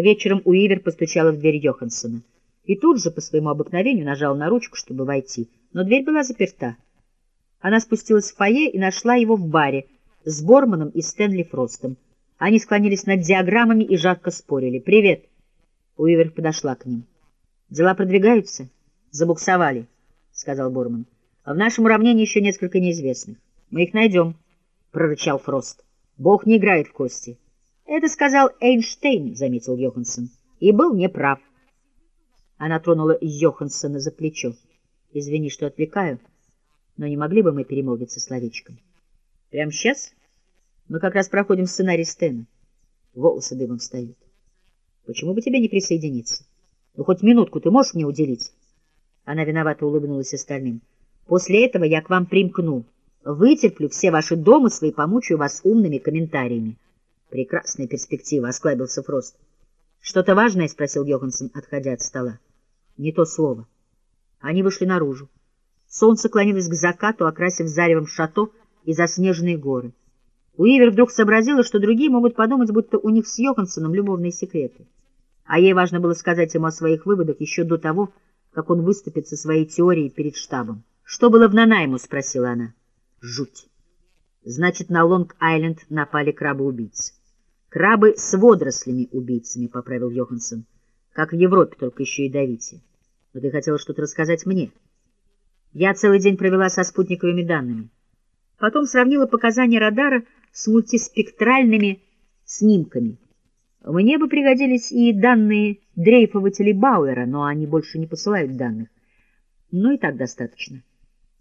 Вечером Уивер постучала в дверь Йоханссона и тут же по своему обыкновению нажала на ручку, чтобы войти, но дверь была заперта. Она спустилась в фойе и нашла его в баре с Борманом и Стэнли Фростом. Они склонились над диаграммами и жарко спорили. «Привет!» Уивер подошла к ним. «Дела продвигаются?» «Забуксовали», — сказал Борман. «В нашем уравнении еще несколько неизвестных. Мы их найдем», — прорычал Фрост. «Бог не играет в кости». «Это сказал Эйнштейн», — заметил Йоханссон, — «и был неправ». Она тронула Йоханссона за плечо. «Извини, что отвлекаю, но не могли бы мы перемолвиться словечком?» «Прямо сейчас? Мы как раз проходим сценарий Стэна. Волосы дымом встают. Почему бы тебе не присоединиться? Ну, хоть минутку ты можешь мне уделить?» Она виновато улыбнулась остальным. «После этого я к вам примкну, вытерплю все ваши домыслы и помучаю вас умными комментариями». Прекрасная перспектива, — осклабился Фрост. — Что-то важное? — спросил Йоханссон, отходя от стола. — Не то слово. Они вышли наружу. Солнце клонилось к закату, окрасив заревом шато и заснеженные горы. Уивер вдруг сообразила, что другие могут подумать, будто у них с Йоханссоном любовные секреты. А ей важно было сказать ему о своих выводах еще до того, как он выступит со своей теорией перед штабом. — Что было в Нанайму? — спросила она. — Жуть. Значит, на Лонг-Айленд напали крабы-убийцы. Крабы с водорослями-убийцами, — поправил Йоханссон. Как в Европе, только еще ядовитее. Но ты хотела что-то рассказать мне. Я целый день провела со спутниковыми данными. Потом сравнила показания радара с мультиспектральными снимками. Мне бы пригодились и данные дрейфователей Бауэра, но они больше не посылают данных. Ну и так достаточно.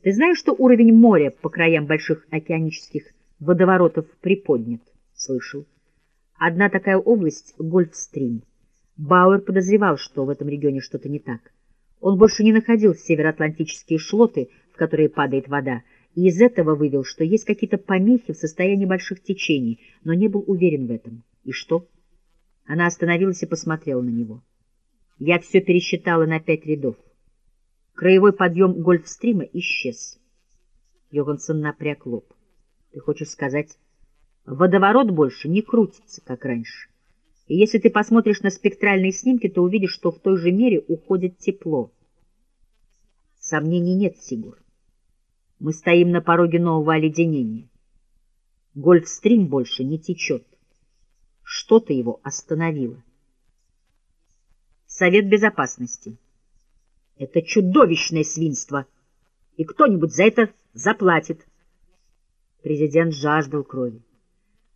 Ты знаешь, что уровень моря по краям больших океанических водоворотов приподнят? Слышал. Одна такая область — Гольфстрим. Бауэр подозревал, что в этом регионе что-то не так. Он больше не находил североатлантические шлоты, в которые падает вода, и из этого вывел, что есть какие-то помехи в состоянии больших течений, но не был уверен в этом. И что? Она остановилась и посмотрела на него. Я все пересчитала на пять рядов. Краевой подъем Гольфстрима исчез. Йоганссон напряг лоб. Ты хочешь сказать... Водоворот больше не крутится, как раньше. И если ты посмотришь на спектральные снимки, то увидишь, что в той же мере уходит тепло. Сомнений нет, Сигур. Мы стоим на пороге нового оледенения. Гольфстрим больше не течет. Что-то его остановило. Совет Безопасности. Это чудовищное свинство, и кто-нибудь за это заплатит. Президент жаждал крови.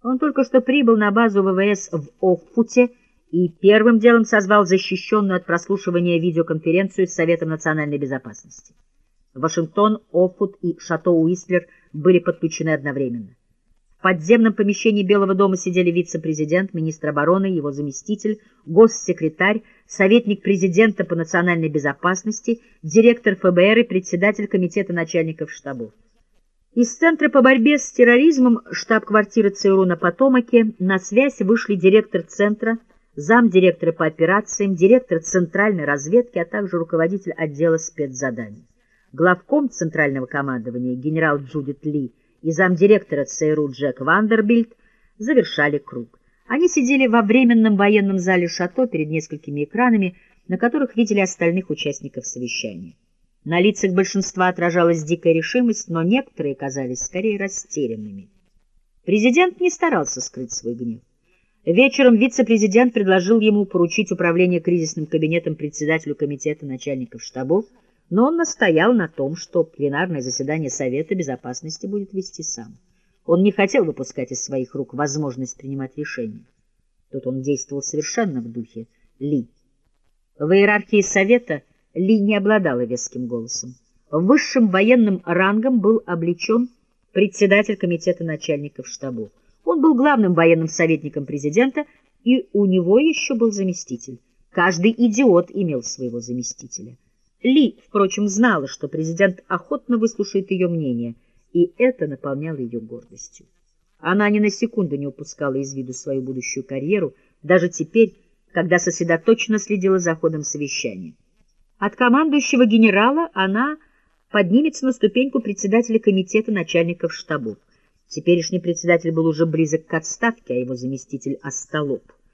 Он только что прибыл на базу ВВС в Оффуте и первым делом созвал защищенную от прослушивания видеоконференцию с Советом национальной безопасности. Вашингтон, Оффут и Шато Уистлер были подключены одновременно. В подземном помещении Белого дома сидели вице-президент, министр обороны, его заместитель, госсекретарь, советник президента по национальной безопасности, директор ФБР и председатель комитета начальников штабов. Из Центра по борьбе с терроризмом штаб-квартиры ЦРУ на Потомаке на связь вышли директор Центра, замдиректора по операциям, директор Центральной разведки, а также руководитель отдела спецзаданий. Главком Центрального командования генерал Джудит Ли и замдиректора ЦРУ Джек Вандербильд завершали круг. Они сидели во временном военном зале «Шато» перед несколькими экранами, на которых видели остальных участников совещания. На лицах большинства отражалась дикая решимость, но некоторые казались скорее растерянными. Президент не старался скрыть свой гнев. Вечером вице-президент предложил ему поручить управление кризисным кабинетом председателю комитета начальников штабов, но он настоял на том, что пленарное заседание Совета Безопасности будет вести сам. Он не хотел выпускать из своих рук возможность принимать решения. Тут он действовал совершенно в духе Ли. В иерархии Совета – ли не обладала веским голосом. Высшим военным рангом был облечен председатель комитета начальников штабов. Он был главным военным советником президента, и у него еще был заместитель. Каждый идиот имел своего заместителя. Ли, впрочем, знала, что президент охотно выслушает ее мнение, и это наполняло ее гордостью. Она ни на секунду не упускала из виду свою будущую карьеру, даже теперь, когда сосредоточенно следила за ходом совещания. От командующего генерала она поднимется на ступеньку председателя комитета начальников штабов. Теперешний председатель был уже близок к отставке, а его заместитель — остолоп.